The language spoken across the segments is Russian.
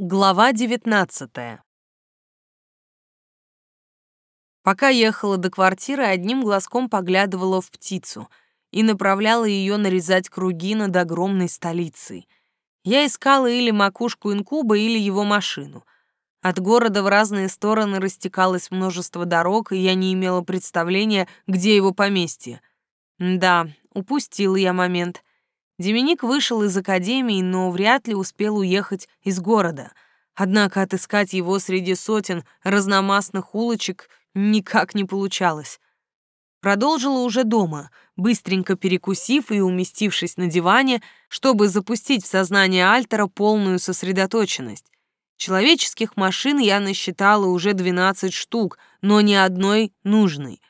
Глава 19 Пока ехала до квартиры, одним глазком поглядывала в птицу и направляла ее нарезать круги над огромной столицей. Я искала или макушку инкуба, или его машину. От города в разные стороны растекалось множество дорог, и я не имела представления, где его поместье. Да, упустила я момент. Деминик вышел из академии, но вряд ли успел уехать из города. Однако отыскать его среди сотен разномастных улочек никак не получалось. Продолжила уже дома, быстренько перекусив и уместившись на диване, чтобы запустить в сознание Альтера полную сосредоточенность. Человеческих машин я насчитала уже 12 штук, но ни одной нужной.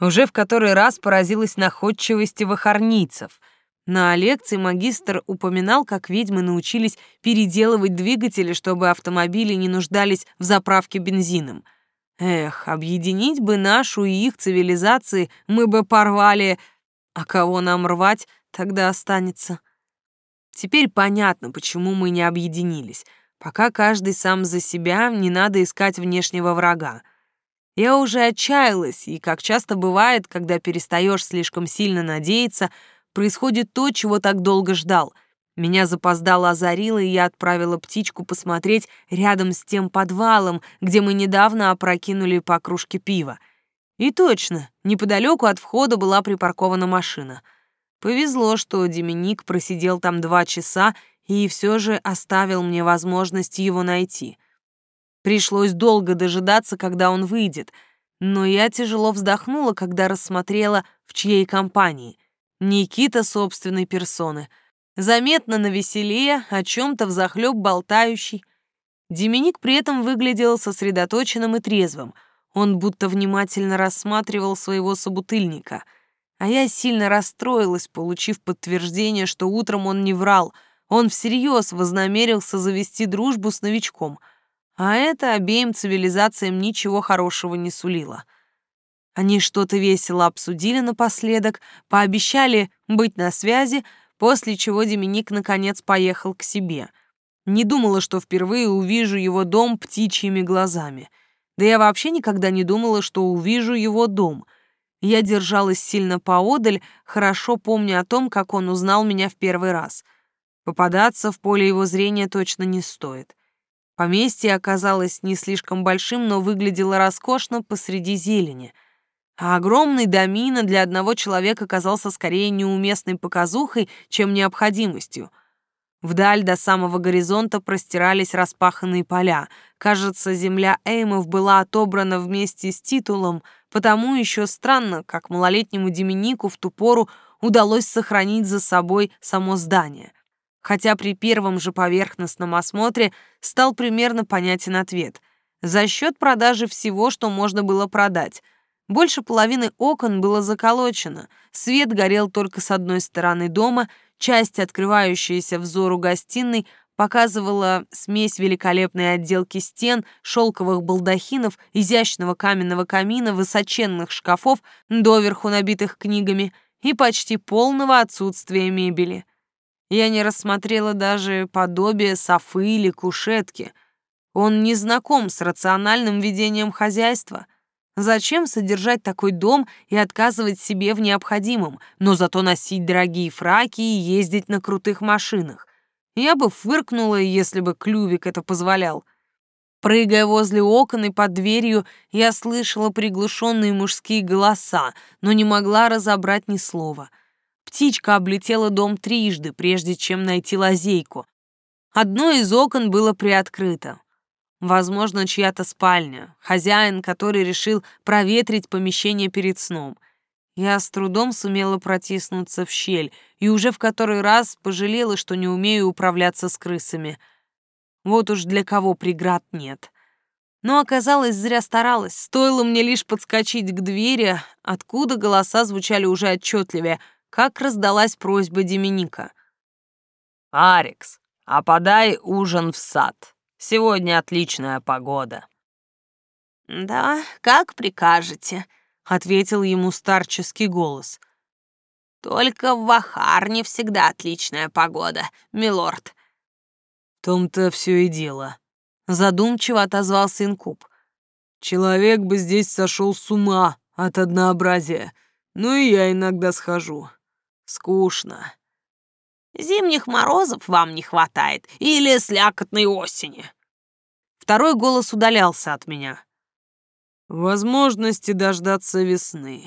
Уже в который раз поразилась находчивости вахарнийцев — на лекции магистр упоминал, как ведьмы научились переделывать двигатели, чтобы автомобили не нуждались в заправке бензином. Эх, объединить бы нашу и их цивилизации, мы бы порвали... А кого нам рвать, тогда останется. Теперь понятно, почему мы не объединились. Пока каждый сам за себя, не надо искать внешнего врага. Я уже отчаялась, и, как часто бывает, когда перестаешь слишком сильно надеяться, происходит то, чего так долго ждал. Меня запоздало озарило, и я отправила птичку посмотреть рядом с тем подвалом, где мы недавно опрокинули по кружке пива. И точно, неподалеку от входа была припаркована машина. Повезло, что Деминик просидел там два часа и все же оставил мне возможность его найти. Пришлось долго дожидаться, когда он выйдет, но я тяжело вздохнула, когда рассмотрела, в чьей компании — Никита собственной персоны. Заметно навеселее, о чем-то взахлеб болтающий. Деминик при этом выглядел сосредоточенным и трезвым. Он будто внимательно рассматривал своего собутыльника. А я сильно расстроилась, получив подтверждение, что утром он не врал. Он всерьез вознамерился завести дружбу с новичком. А это обеим цивилизациям ничего хорошего не сулило. Они что-то весело обсудили напоследок, пообещали быть на связи, после чего Деминик наконец поехал к себе. Не думала, что впервые увижу его дом птичьими глазами. Да я вообще никогда не думала, что увижу его дом. Я держалась сильно поодаль, хорошо помня о том, как он узнал меня в первый раз. Попадаться в поле его зрения точно не стоит. Поместье оказалось не слишком большим, но выглядело роскошно посреди зелени — а огромный домина для одного человека казался скорее неуместной показухой, чем необходимостью. Вдаль до самого горизонта простирались распаханные поля. Кажется, земля Эймов была отобрана вместе с титулом, потому еще странно, как малолетнему Деминику в ту пору удалось сохранить за собой само здание. Хотя при первом же поверхностном осмотре стал примерно понятен ответ. За счет продажи всего, что можно было продать — больше половины окон было заколочено, свет горел только с одной стороны дома, часть, открывающаяся взору гостиной, показывала смесь великолепной отделки стен, шелковых балдахинов, изящного каменного камина, высоченных шкафов, доверху набитых книгами и почти полного отсутствия мебели. Я не рассмотрела даже подобие софы или кушетки. Он не знаком с рациональным ведением хозяйства — Зачем содержать такой дом и отказывать себе в необходимом, но зато носить дорогие фраки и ездить на крутых машинах? Я бы фыркнула, если бы Клювик это позволял. Прыгая возле окон и под дверью, я слышала приглушенные мужские голоса, но не могла разобрать ни слова. Птичка облетела дом трижды, прежде чем найти лазейку. Одно из окон было приоткрыто. Возможно, чья-то спальня, хозяин, который решил проветрить помещение перед сном. Я с трудом сумела протиснуться в щель и уже в который раз пожалела, что не умею управляться с крысами. Вот уж для кого преград нет. Но оказалось, зря старалась. Стоило мне лишь подскочить к двери, откуда голоса звучали уже отчетливее, как раздалась просьба Деминика. «Арикс, а подай ужин в сад». Сегодня отличная погода». «Да, как прикажете», — ответил ему старческий голос. «Только в Вахарне всегда отличная погода, милорд». «В том-то все и дело», Задумчиво отозвался инкуб. Человек бы здесь сошел с ума от однообразия. Ну и я иногда схожу. Скучно. Зимних морозов вам не хватает или слякотной осени. Второй голос удалялся от меня. Возможности дождаться весны.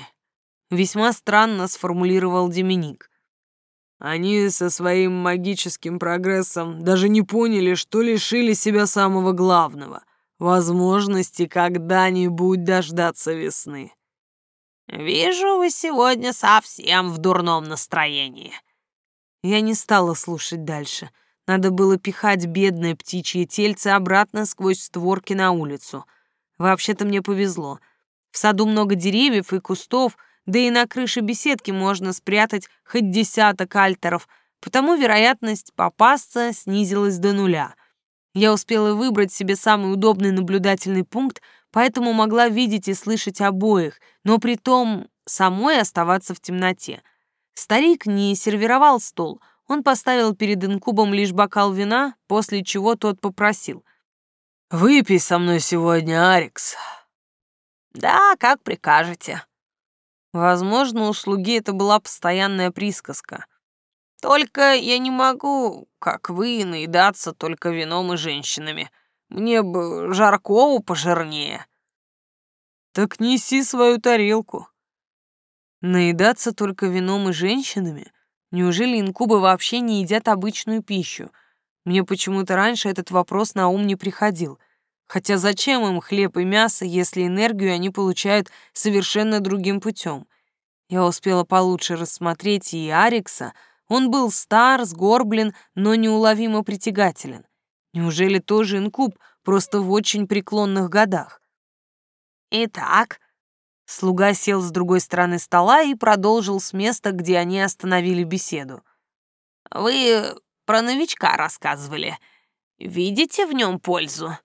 Весьма странно сформулировал Деминик. Они со своим магическим прогрессом даже не поняли, что лишили себя самого главного — возможности когда-нибудь дождаться весны. «Вижу, вы сегодня совсем в дурном настроении». Я не стала слушать дальше. Надо было пихать бедное птичье тельце обратно сквозь створки на улицу. Вообще-то мне повезло. В саду много деревьев и кустов — да и на крыше беседки можно спрятать хоть десяток альтеров, потому вероятность попасться снизилась до нуля. Я успела выбрать себе самый удобный наблюдательный пункт, поэтому могла видеть и слышать обоих, но при том самой оставаться в темноте. Старик не сервировал стол, он поставил перед инкубом лишь бокал вина, после чего тот попросил. «Выпей со мной сегодня, Арикс». «Да, как прикажете», Возможно, у слуги это была постоянная присказка. Только я не могу, как вы, наедаться только вином и женщинами. Мне бы жаркого пожирнее. Так неси свою тарелку. Наедаться только вином и женщинами? Неужели инкубы вообще не едят обычную пищу? Мне почему-то раньше этот вопрос на ум не приходил. Хотя зачем им хлеб и мясо, если энергию они получают совершенно другим путем? Я успела получше рассмотреть и Арикса. Он был стар, сгорблен, но неуловимо притягателен. Неужели тоже инкуб, просто в очень преклонных годах? «Итак...» Слуга сел с другой стороны стола и продолжил с места, где они остановили беседу. «Вы про новичка рассказывали. Видите в нем пользу?»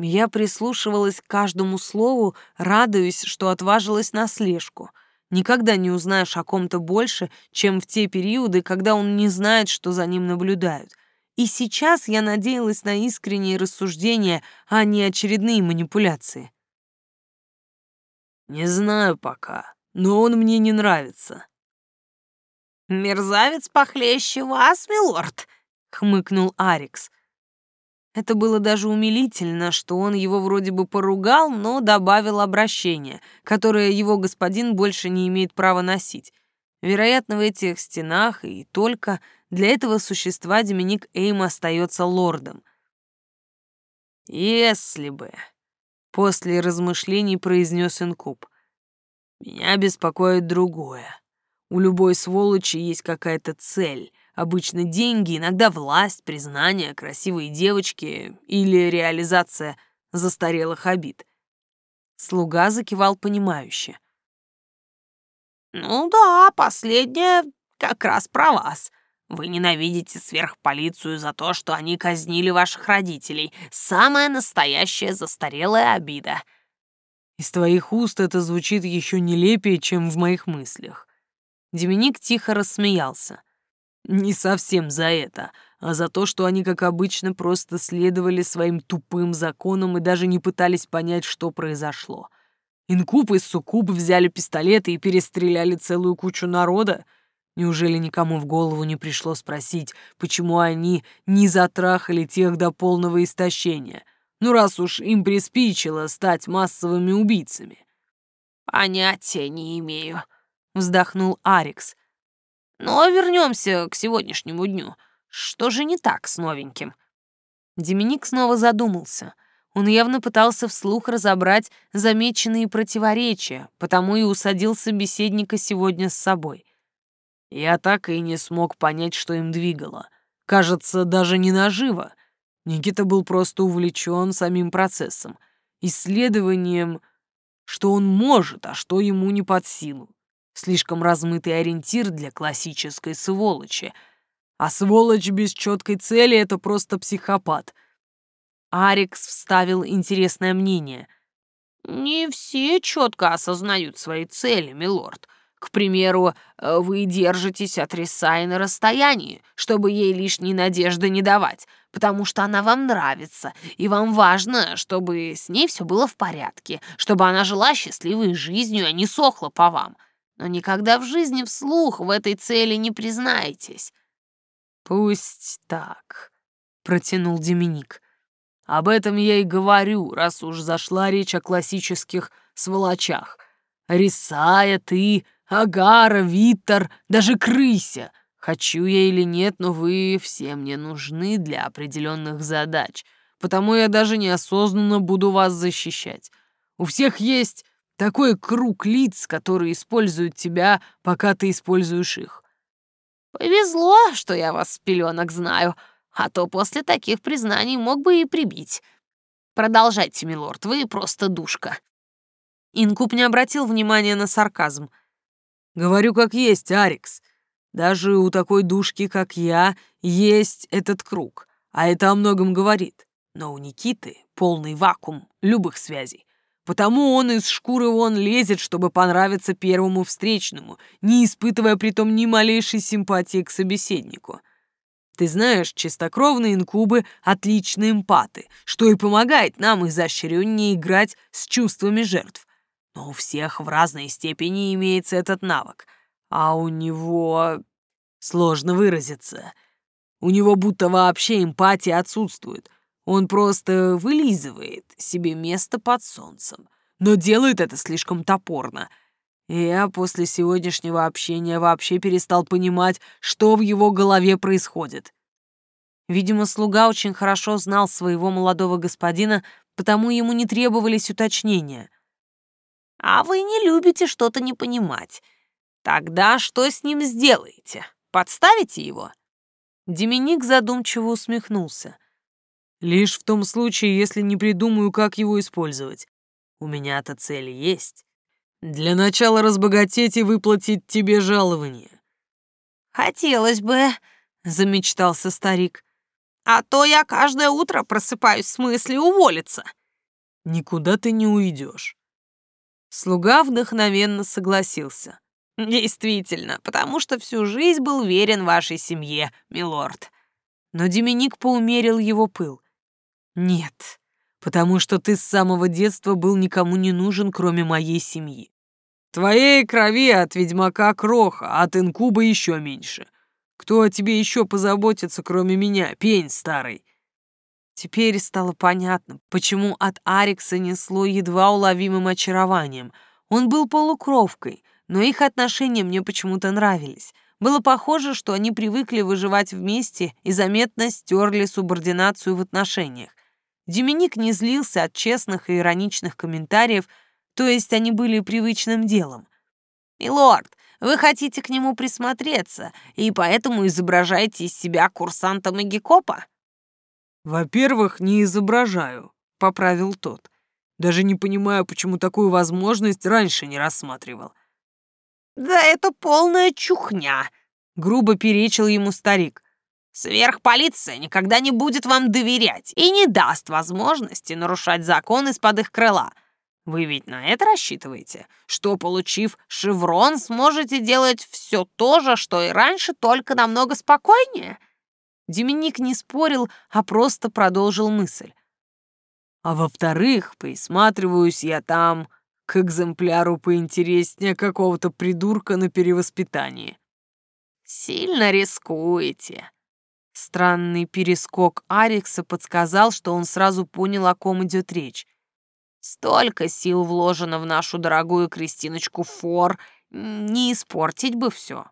Я прислушивалась к каждому слову, радуясь, что отважилась на слежку. Никогда не узнаешь о ком-то больше, чем в те периоды, когда он не знает, что за ним наблюдают. И сейчас я надеялась на искренние рассуждения, а не очередные манипуляции. «Не знаю пока, но он мне не нравится». «Мерзавец похлеще вас, милорд», — хмыкнул Арикс. Это было даже умилительно, что он его вроде бы поругал, но добавил обращение, которое его господин больше не имеет права носить. Вероятно, в этих стенах и только для этого существа Доминик Эйм остается лордом. «Если бы...» — после размышлений произнес Инкуб. «Меня беспокоит другое. У любой сволочи есть какая-то цель, Обычно деньги, иногда власть, признание, красивые девочки или реализация застарелых обид. Слуга закивал понимающе. «Ну да, последнее как раз про вас. Вы ненавидите сверхполицию за то, что они казнили ваших родителей. Самая настоящая застарелая обида». Из твоих уст это звучит еще нелепее, чем в моих мыслях. Деминик тихо рассмеялся. Не совсем за это, а за то, что они, как обычно, просто следовали своим тупым законам и даже не пытались понять, что произошло. Инкуб и Суккуб взяли пистолеты и перестреляли целую кучу народа. Неужели никому в голову не пришло спросить, почему они не затрахали тех до полного истощения? Ну, раз уж им приспичило стать массовыми убийцами. «Понятия не имею», — вздохнул Арикс. Но вернемся к сегодняшнему дню. Что же не так с новеньким? Деминик снова задумался. Он явно пытался вслух разобрать замеченные противоречия, потому и усадил собеседника сегодня с собой. Я так и не смог понять, что им двигало. Кажется, даже не наживо. Никита был просто увлечен самим процессом, исследованием, что он может, а что ему не под силу. Слишком размытый ориентир для классической сволочи. А сволочь без четкой цели — это просто психопат. Арикс вставил интересное мнение. «Не все четко осознают свои цели, милорд. К примеру, э, вы держитесь от Рисаи на расстоянии, чтобы ей лишней надежды не давать, потому что она вам нравится, и вам важно, чтобы с ней все было в порядке, чтобы она жила счастливой жизнью, а не сохла по вам. Но никогда в жизни вслух в этой цели не признаетесь. «Пусть так», — протянул Деминик. «Об этом я и говорю, раз уж зашла речь о классических сволочах. Рисая, ты, Агара, Виттер, даже Крыся. Хочу я или нет, но вы все мне нужны для определенных задач, потому я даже неосознанно буду вас защищать. У всех есть такой круг лиц, которые используют тебя, пока ты используешь их. Повезло, что я вас с пеленок знаю, а то после таких признаний мог бы и прибить. Продолжайте, милорд, вы просто душка. Инкуб не обратил внимания на сарказм. Говорю как есть, Арикс. Даже у такой душки, как я, есть этот круг, а это о многом говорит. Но у Никиты полный вакуум любых связей. Потому он из шкуры вон лезет, чтобы понравиться первому встречному, не испытывая притом ни малейшей симпатии к собеседнику. Ты знаешь, чистокровные инкубы — отличные эмпаты, что и помогает нам изощреннее играть с чувствами жертв. Но у всех в разной степени имеется этот навык, а у него... Сложно выразиться. У него будто вообще эмпатия отсутствует. Он просто вылизывает себе место под солнцем. Но делает это слишком топорно. Я после сегодняшнего общения вообще перестал понимать, что в его голове происходит. Видимо, слуга очень хорошо знал своего молодого господина, потому ему не требовались уточнения. «А вы не любите что-то не понимать. Тогда что с ним сделаете?» Подставите его?» Деминик задумчиво усмехнулся. «Лишь в том случае, если не придумаю, как его использовать. У меня-то цель есть. Для начала разбогатеть и выплатить тебе жалование». «Хотелось бы», — замечтался старик. «А то я каждое утро просыпаюсь с мыслью уволиться». «Никуда ты не уйдешь». Слуга вдохновенно согласился. Действительно, потому что всю жизнь был верен вашей семье, милорд. Но Деминик поумерил его пыл. Нет, потому что ты с самого детства был никому не нужен, кроме моей семьи. Твоей крови от ведьмака кроха, от инкуба еще меньше. Кто о тебе еще позаботится, кроме меня, пень старый? Теперь стало понятно, почему от Арикса несло едва уловимым очарованием. Он был полукровкой, но их отношения мне почему-то нравились. Было похоже, что они привыкли выживать вместе и заметно стерли субординацию в отношениях. Деминик не злился от честных и ироничных комментариев, то есть они были привычным делом. «Милорд, вы хотите к нему присмотреться, и поэтому изображаете из себя курсанта Магикопа?» «Во-первых, не изображаю», — поправил тот. «Даже не понимаю, почему такую возможность раньше не рассматривал. «Да это полная чухня!» — грубо перечил ему старик. «Сверхполиция никогда не будет вам доверять и не даст возможности нарушать закон из-под их крыла. Вы ведь на это рассчитываете, что, получив шеврон, сможете делать все то же, что и раньше, только намного спокойнее?» Деминик не спорил, а просто продолжил мысль. «А во-вторых, присматриваюсь я там к экземпляру поинтереснее какого-то придурка на перевоспитании. Сильно рискуете. Странный перескок Арикса подсказал, что он сразу понял, о ком идет речь. Столько сил вложено в нашу дорогую Кристиночку Фор, не испортить бы все.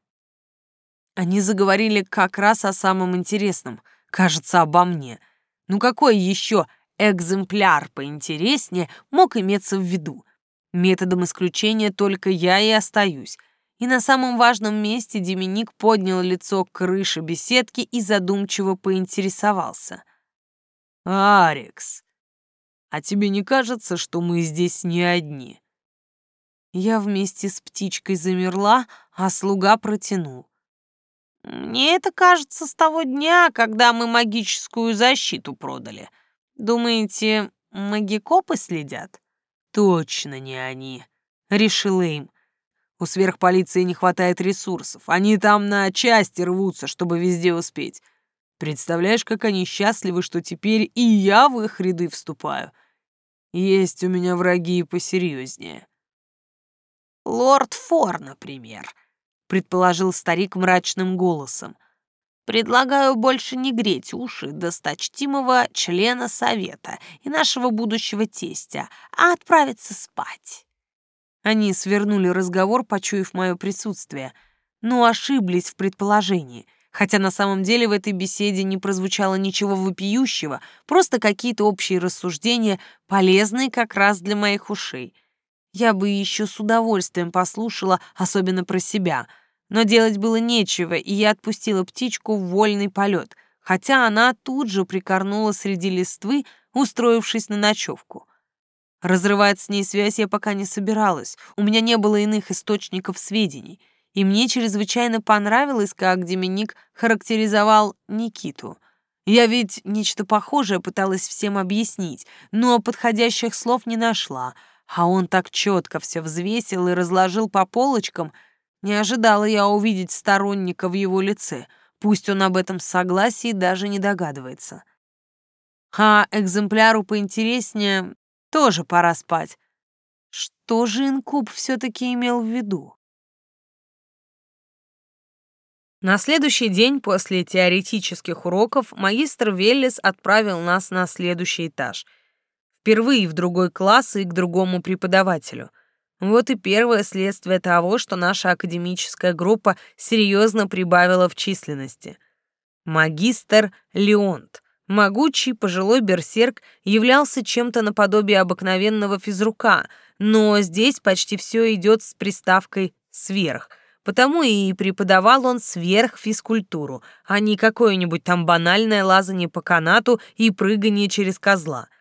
Они заговорили как раз о самом интересном, кажется, обо мне. Ну какой еще экземпляр поинтереснее мог иметься в виду? Методом исключения только я и остаюсь. И на самом важном месте Деминик поднял лицо к крыше беседки и задумчиво поинтересовался. «Арикс, а тебе не кажется, что мы здесь не одни?» Я вместе с птичкой замерла, а слуга протянул. «Мне это кажется с того дня, когда мы магическую защиту продали. Думаете, магикопы следят?» «Точно не они», — решил Эйм. У сверхполиции не хватает ресурсов. Они там на части рвутся, чтобы везде успеть. Представляешь, как они счастливы, что теперь и я в их ряды вступаю. Есть у меня враги и посерьезнее. Лорд Фор, например, предположил старик мрачным голосом. Предлагаю больше не греть уши досточтимого члена совета и нашего будущего тестя, а отправиться спать. Они свернули разговор, почуяв мое присутствие, но ошиблись в предположении, хотя на самом деле в этой беседе не прозвучало ничего вопиющего, просто какие-то общие рассуждения, полезные как раз для моих ушей. Я бы еще с удовольствием послушала, особенно про себя — но делать было нечего, и я отпустила птичку в вольный полет, хотя она тут же прикорнула среди листвы, устроившись на ночевку. Разрывать с ней связь я пока не собиралась, у меня не было иных источников сведений, и мне чрезвычайно понравилось, как Деминик характеризовал Никиту. Я ведь нечто похожее пыталась всем объяснить, но подходящих слов не нашла, а он так четко все взвесил и разложил по полочкам — не ожидала я увидеть сторонника в его лице, пусть он об этом согласии даже не догадывается. А экземпляру поинтереснее тоже пора спать. Что же инкуб все-таки имел в виду? На следующий день после теоретических уроков магистр Веллис отправил нас на следующий этаж. Впервые в другой класс и к другому преподавателю. Вот и первое следствие того, что наша академическая группа серьезно прибавила в численности. Магистр Леонт, могучий пожилой берсерк, являлся чем-то наподобие обыкновенного физрука, но здесь почти все идет с приставкой «сверх», потому и преподавал он сверхфизкультуру, а не какое-нибудь там банальное лазание по канату и прыгание через козла —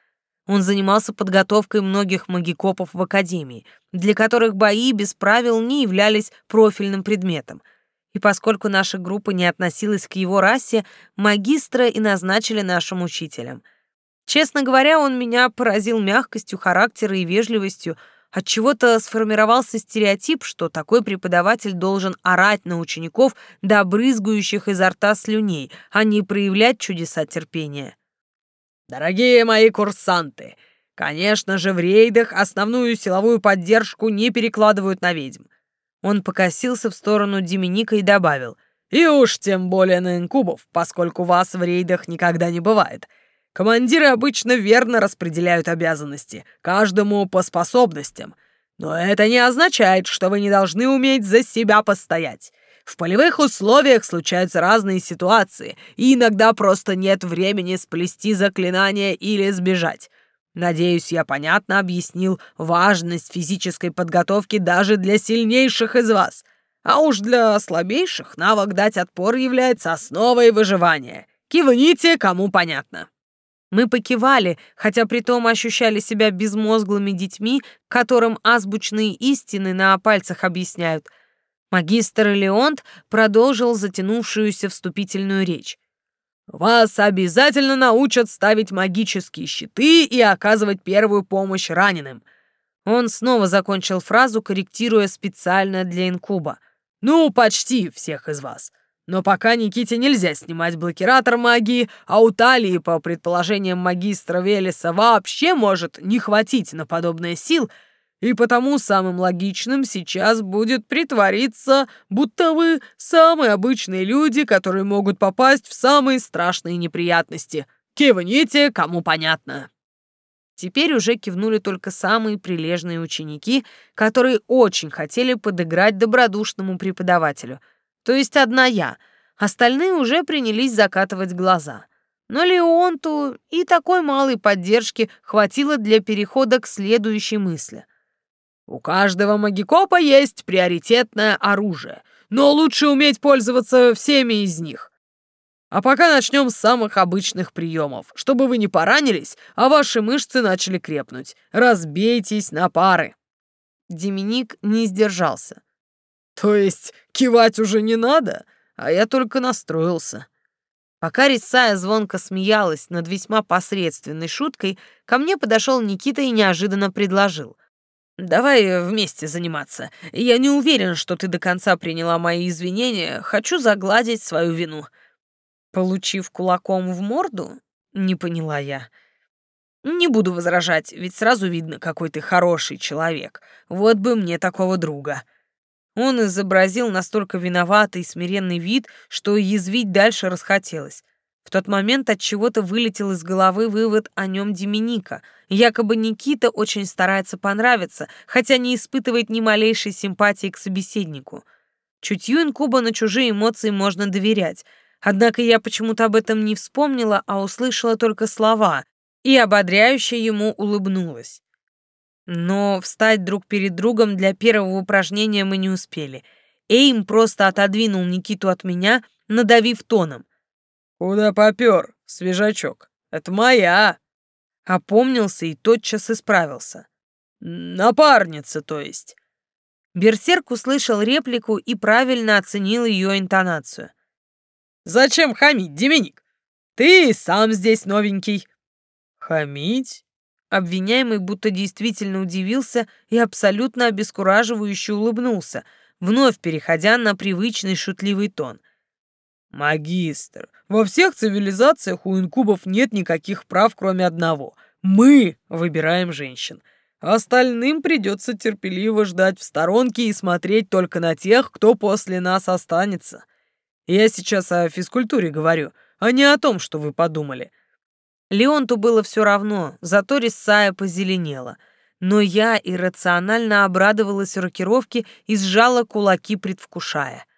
он занимался подготовкой многих магикопов в академии, для которых бои без правил не являлись профильным предметом. И поскольку наша группа не относилась к его расе, магистра и назначили нашим учителем. Честно говоря, он меня поразил мягкостью характера и вежливостью, от чего-то сформировался стереотип, что такой преподаватель должен орать на учеников до брызгающих изо рта слюней, а не проявлять чудеса терпения. Дорогие мои курсанты, конечно же, в рейдах основную силовую поддержку не перекладывают на ведьм. Он покосился в сторону Деминика и добавил, и уж тем более на инкубов, поскольку вас в рейдах никогда не бывает. Командиры обычно верно распределяют обязанности, каждому по способностям. Но это не означает, что вы не должны уметь за себя постоять. В полевых условиях случаются разные ситуации, и иногда просто нет времени сплести заклинание или сбежать. Надеюсь, я понятно объяснил важность физической подготовки даже для сильнейших из вас. А уж для слабейших навык дать отпор является основой выживания. Кивните, кому понятно. Мы покивали, хотя при том ощущали себя безмозглыми детьми, которым азбучные истины на пальцах объясняют — Магистр Леонт продолжил затянувшуюся вступительную речь. «Вас обязательно научат ставить магические щиты и оказывать первую помощь раненым». Он снова закончил фразу, корректируя специально для инкуба. «Ну, почти всех из вас. Но пока Никите нельзя снимать блокиратор магии, а у Талии, по предположениям магистра Велеса, вообще может не хватить на подобные сил — и потому самым логичным сейчас будет притвориться, будто вы самые обычные люди, которые могут попасть в самые страшные неприятности. Кивните, кому понятно. Теперь уже кивнули только самые прилежные ученики, которые очень хотели подыграть добродушному преподавателю. То есть одна я. Остальные уже принялись закатывать глаза. Но Леонту и такой малой поддержки хватило для перехода к следующей мысли — у каждого магикопа есть приоритетное оружие, но лучше уметь пользоваться всеми из них. А пока начнем с самых обычных приемов, чтобы вы не поранились, а ваши мышцы начали крепнуть. Разбейтесь на пары. Деминик не сдержался. То есть кивать уже не надо? А я только настроился. Пока Рисая звонко смеялась над весьма посредственной шуткой, ко мне подошел Никита и неожиданно предложил — Давай вместе заниматься. Я не уверен, что ты до конца приняла мои извинения. Хочу загладить свою вину. Получив кулаком в морду? Не поняла я. Не буду возражать, ведь сразу видно, какой ты хороший человек. Вот бы мне такого друга. Он изобразил настолько виноватый и смиренный вид, что язвить дальше расхотелось. В тот момент от чего-то вылетел из головы вывод о нем Деминика. Якобы Никита очень старается понравиться, хотя не испытывает ни малейшей симпатии к собеседнику. Чутью инкуба на чужие эмоции можно доверять. Однако я почему-то об этом не вспомнила, а услышала только слова и ободряюще ему улыбнулась. Но встать друг перед другом для первого упражнения мы не успели. Эйм просто отодвинул Никиту от меня, надавив тоном — «Куда попёр, свежачок? Это моя!» Опомнился и тотчас исправился. «Напарница, то есть». Берсерк услышал реплику и правильно оценил ее интонацию. «Зачем хамить, Деминик? Ты сам здесь новенький». «Хамить?» Обвиняемый будто действительно удивился и абсолютно обескураживающе улыбнулся, вновь переходя на привычный шутливый тон. «Магистр, во всех цивилизациях у инкубов нет никаких прав, кроме одного. Мы выбираем женщин. Остальным придется терпеливо ждать в сторонке и смотреть только на тех, кто после нас останется. Я сейчас о физкультуре говорю, а не о том, что вы подумали». Леонту было все равно, зато Рисая позеленела. Но я иррационально обрадовалась рокировке и сжала кулаки, предвкушая —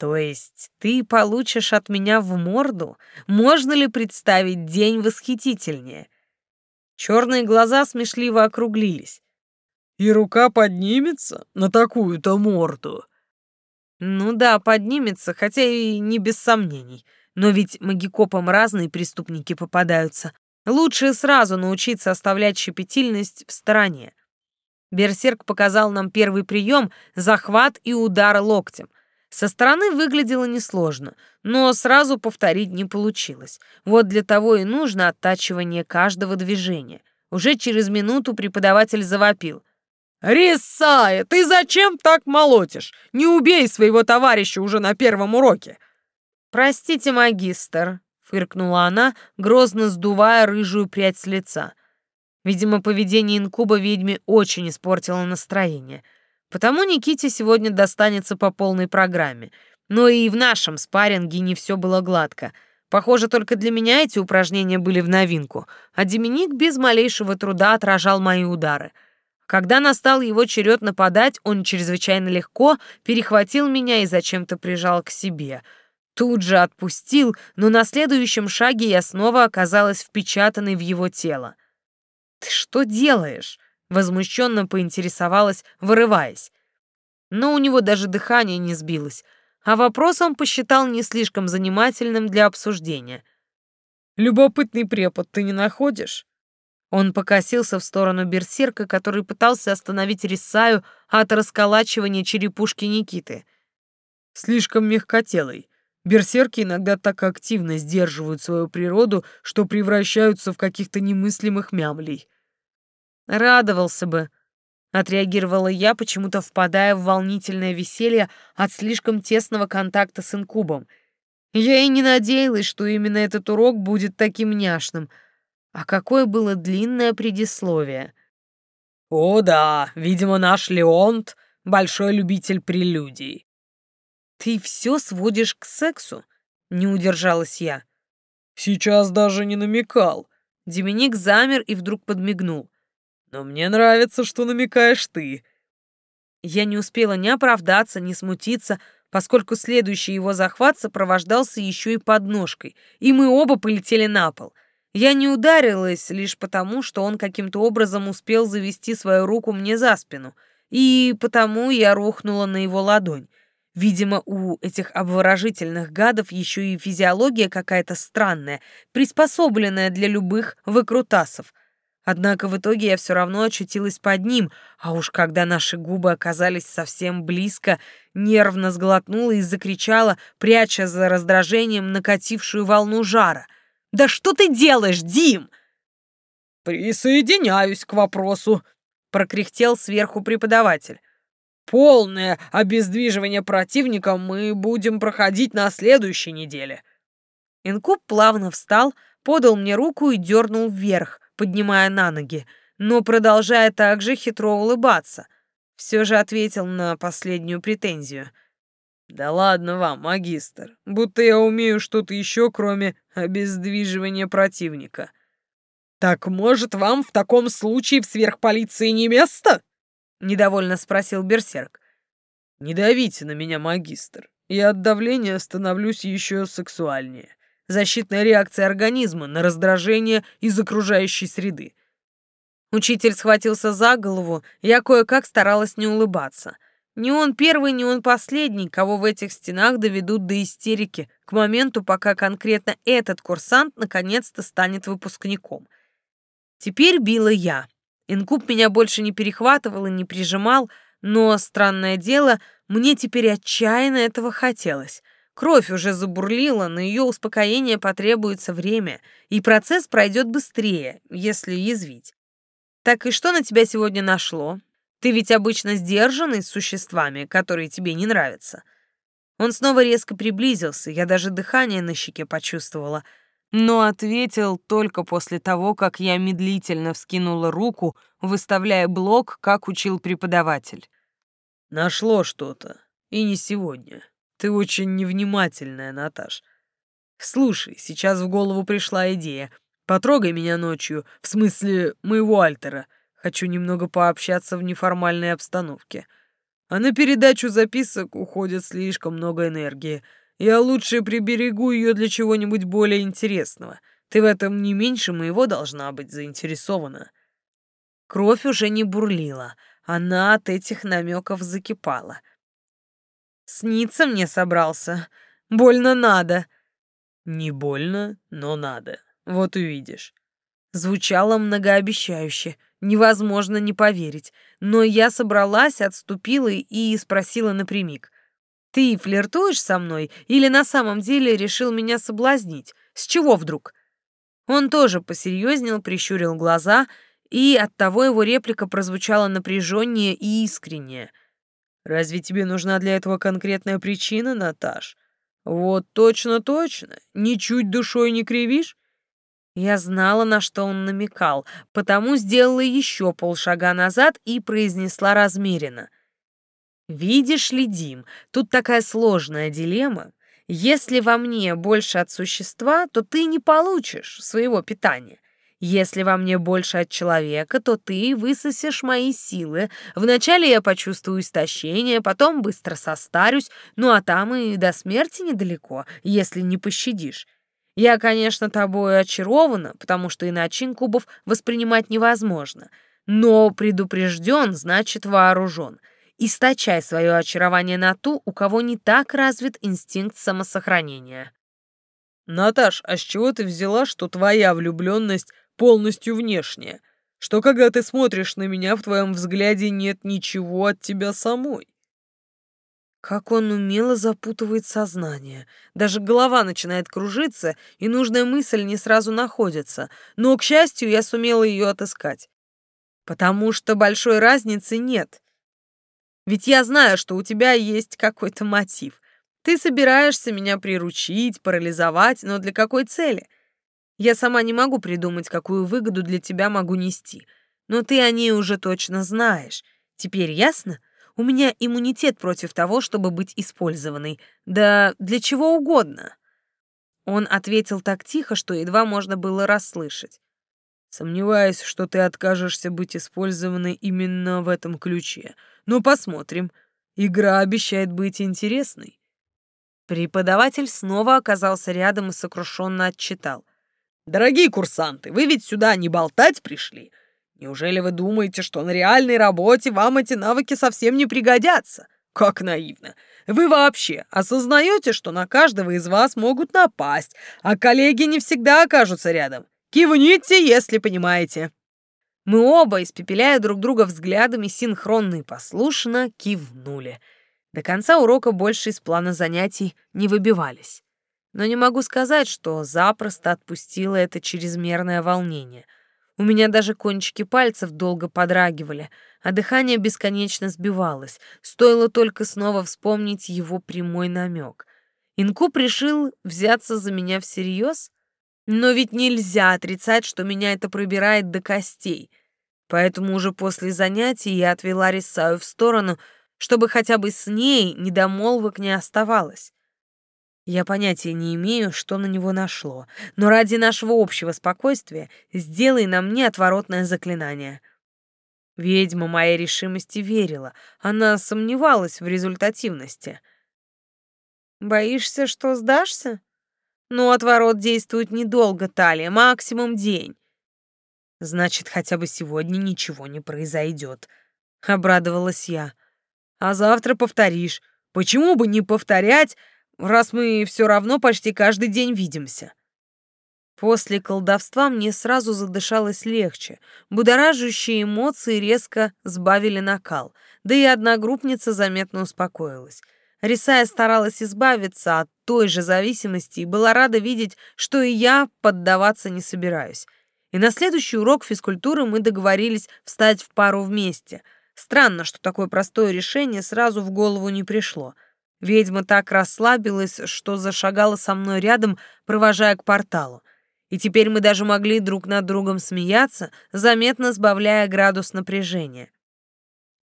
то есть ты получишь от меня в морду? Можно ли представить день восхитительнее? Черные глаза смешливо округлились. И рука поднимется на такую-то морду. Ну да, поднимется, хотя и не без сомнений. Но ведь магикопам разные преступники попадаются. Лучше сразу научиться оставлять щепетильность в стороне. Берсерк показал нам первый прием — захват и удар локтем — со стороны выглядело несложно, но сразу повторить не получилось. Вот для того и нужно оттачивание каждого движения. Уже через минуту преподаватель завопил. «Рисая, ты зачем так молотишь? Не убей своего товарища уже на первом уроке!» «Простите, магистр», — фыркнула она, грозно сдувая рыжую прядь с лица. Видимо, поведение инкуба ведьме очень испортило настроение — Потому Никите сегодня достанется по полной программе. Но и в нашем спарринге не все было гладко. Похоже, только для меня эти упражнения были в новинку, а Деминик без малейшего труда отражал мои удары. Когда настал его черед нападать, он чрезвычайно легко перехватил меня и зачем-то прижал к себе. Тут же отпустил, но на следующем шаге я снова оказалась впечатанной в его тело. «Ты что делаешь?» Возмущенно поинтересовалась, вырываясь. Но у него даже дыхание не сбилось, а вопрос он посчитал не слишком занимательным для обсуждения. «Любопытный препод ты не находишь?» Он покосился в сторону берсерка, который пытался остановить Рисаю от расколачивания черепушки Никиты. «Слишком мягкотелый. Берсерки иногда так активно сдерживают свою природу, что превращаются в каких-то немыслимых мямлей. Радовался бы, отреагировала я, почему-то впадая в волнительное веселье от слишком тесного контакта с инкубом. Я и не надеялась, что именно этот урок будет таким няшным. А какое было длинное предисловие. «О да, видимо, наш Леонт — большой любитель прелюдий». «Ты все сводишь к сексу?» — не удержалась я. «Сейчас даже не намекал». Деминик замер и вдруг подмигнул. Но мне нравится, что намекаешь ты. Я не успела ни оправдаться, ни смутиться, поскольку следующий его захват сопровождался еще и подножкой, и мы оба полетели на пол. Я не ударилась лишь потому, что он каким-то образом успел завести свою руку мне за спину, и потому я рухнула на его ладонь. Видимо, у этих обворожительных гадов еще и физиология какая-то странная, приспособленная для любых выкрутасов — Однако в итоге я все равно очутилась под ним, а уж когда наши губы оказались совсем близко, нервно сглотнула и закричала, пряча за раздражением накатившую волну жара. «Да что ты делаешь, Дим?» «Присоединяюсь к вопросу», — прокряхтел сверху преподаватель. «Полное обездвиживание противника мы будем проходить на следующей неделе». Инкуб плавно встал, подал мне руку и дернул вверх, поднимая на ноги, но продолжая также хитро улыбаться. Все же ответил на последнюю претензию. «Да ладно вам, магистр, будто я умею что-то еще, кроме обездвиживания противника». «Так, может, вам в таком случае в сверхполиции не место?» — недовольно спросил Берсерк. «Не давите на меня, магистр. Я от давления становлюсь еще сексуальнее. Защитная реакция организма на раздражение из окружающей среды». Учитель схватился за голову, я кое-как старалась не улыбаться. Не он первый, не он последний, кого в этих стенах доведут до истерики к моменту, пока конкретно этот курсант наконец-то станет выпускником — Теперь била я. Инкуб меня больше не перехватывал и не прижимал, но, странное дело, мне теперь отчаянно этого хотелось. Кровь уже забурлила, на ее успокоение потребуется время, и процесс пройдет быстрее, если язвить. Так и что на тебя сегодня нашло? Ты ведь обычно сдержанный с существами, которые тебе не нравятся. Он снова резко приблизился, я даже дыхание на щеке почувствовала — но ответил только после того, как я медлительно вскинула руку, выставляя блок, как учил преподаватель. «Нашло что-то. И не сегодня. Ты очень невнимательная, Наташ. Слушай, сейчас в голову пришла идея. Потрогай меня ночью, в смысле моего альтера. Хочу немного пообщаться в неформальной обстановке. А на передачу записок уходит слишком много энергии». Я лучше приберегу ее для чего-нибудь более интересного. Ты в этом не меньше моего должна быть заинтересована». Кровь уже не бурлила, она от этих намеков закипала. «Сниться мне собрался. Больно надо». «Не больно, но надо. Вот увидишь». Звучало многообещающе, невозможно не поверить, но я собралась, отступила и спросила напрямик. Ты флиртуешь со мной или на самом деле решил меня соблазнить? С чего вдруг? Он тоже посерьезнел, прищурил глаза, и оттого его реплика прозвучала напряженнее и искреннее. «Разве тебе нужна для этого конкретная причина, Наташ? Вот точно-точно, ничуть душой не кривишь?» Я знала, на что он намекал, потому сделала еще полшага назад и произнесла размеренно — Видишь ли, Дим, тут такая сложная дилемма. Если во мне больше от существа, то ты не получишь своего питания. Если во мне больше от человека, то ты высосешь мои силы. Вначале я почувствую истощение, потом быстро состарюсь, ну а там и до смерти недалеко, если не пощадишь. Я, конечно, тобой очарована, потому что иначе инкубов воспринимать невозможно. Но предупрежден, значит вооружен. Источай свое очарование на ту, у кого не так развит инстинкт самосохранения. Наташ, а с чего ты взяла, что твоя влюбленность полностью внешняя? Что когда ты смотришь на меня, в твоем взгляде нет ничего от тебя самой? Как он умело запутывает сознание. Даже голова начинает кружиться, и нужная мысль не сразу находится. Но, к счастью, я сумела ее отыскать. Потому что большой разницы нет. Ведь я знаю, что у тебя есть какой-то мотив. Ты собираешься меня приручить, парализовать, но для какой цели? Я сама не могу придумать, какую выгоду для тебя могу нести. Но ты о ней уже точно знаешь. Теперь ясно? У меня иммунитет против того, чтобы быть использованной. Да для чего угодно. Он ответил так тихо, что едва можно было расслышать. Сомневаюсь, что ты откажешься быть использованной именно в этом ключе. Но посмотрим. Игра обещает быть интересной. Преподаватель снова оказался рядом и сокрушенно отчитал. «Дорогие курсанты, вы ведь сюда не болтать пришли? Неужели вы думаете, что на реальной работе вам эти навыки совсем не пригодятся? Как наивно. Вы вообще осознаете, что на каждого из вас могут напасть, а коллеги не всегда окажутся рядом? Кивните, если понимаете». Мы оба, испепеляя друг друга взглядами, синхронно и послушно кивнули. До конца урока больше из плана занятий не выбивались. Но не могу сказать, что запросто отпустило это чрезмерное волнение. У меня даже кончики пальцев долго подрагивали, а дыхание бесконечно сбивалось. Стоило только снова вспомнить его прямой намек. Инкуб решил взяться за меня всерьез? Но ведь нельзя отрицать, что меня это пробирает до костей. Поэтому уже после занятий я отвела Рисаю в сторону, чтобы хотя бы с ней недомолвок не оставалось. Я понятия не имею, что на него нашло, но ради нашего общего спокойствия сделай на мне отворотное заклинание. Ведьма моей решимости верила, она сомневалась в результативности. «Боишься, что сдашься?» «Ну, отворот действует недолго, Талия, максимум день». «Значит, хотя бы сегодня ничего не произойдет», — обрадовалась я. «А завтра повторишь. Почему бы не повторять, раз мы все равно почти каждый день видимся. После колдовства мне сразу задышалось легче. Будоражащие эмоции резко сбавили накал, да и одногруппница заметно успокоилась. Рисая старалась избавиться от той же зависимости и была рада видеть, что и я поддаваться не собираюсь. И на следующий урок физкультуры мы договорились встать в пару вместе. Странно, что такое простое решение сразу в голову не пришло — Ведьма так расслабилась, что зашагала со мной рядом, провожая к порталу. И теперь мы даже могли друг над другом смеяться, заметно сбавляя градус напряжения.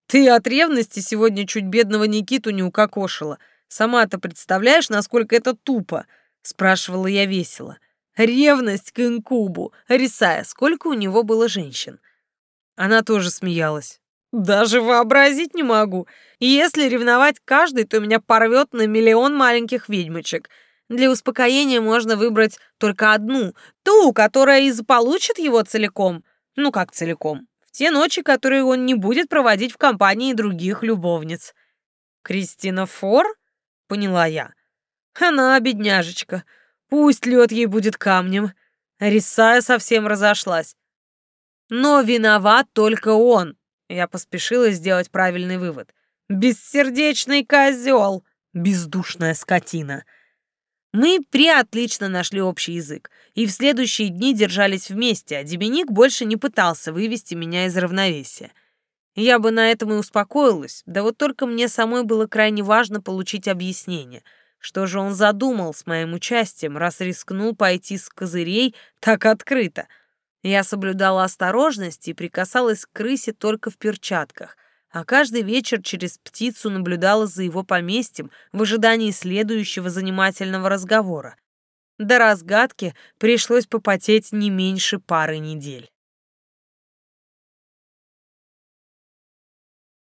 «Ты от ревности сегодня чуть бедного Никиту не укокошила. Сама-то представляешь, насколько это тупо?» — спрашивала я весело. «Ревность к инкубу. Рисая, сколько у него было женщин?» Она тоже смеялась. Даже вообразить не могу. Если ревновать каждый, то меня порвет на миллион маленьких ведьмочек. Для успокоения можно выбрать только одну, ту, которая и заполучит его целиком. Ну как целиком? В те ночи, которые он не будет проводить в компании других любовниц. Кристина Фор? Поняла я. Она, бедняжечка. Пусть лед ей будет камнем. Рисая совсем разошлась. Но виноват только он. Я поспешила сделать правильный вывод. «Бессердечный козел! Бездушная скотина!» Мы приотлично нашли общий язык, и в следующие дни держались вместе, а Деминик больше не пытался вывести меня из равновесия. Я бы на этом и успокоилась, да вот только мне самой было крайне важно получить объяснение, что же он задумал с моим участием, раз рискнул пойти с козырей так открыто — я соблюдала осторожность и прикасалась к крысе только в перчатках, а каждый вечер через птицу наблюдала за его поместьем в ожидании следующего занимательного разговора. До разгадки пришлось попотеть не меньше пары недель.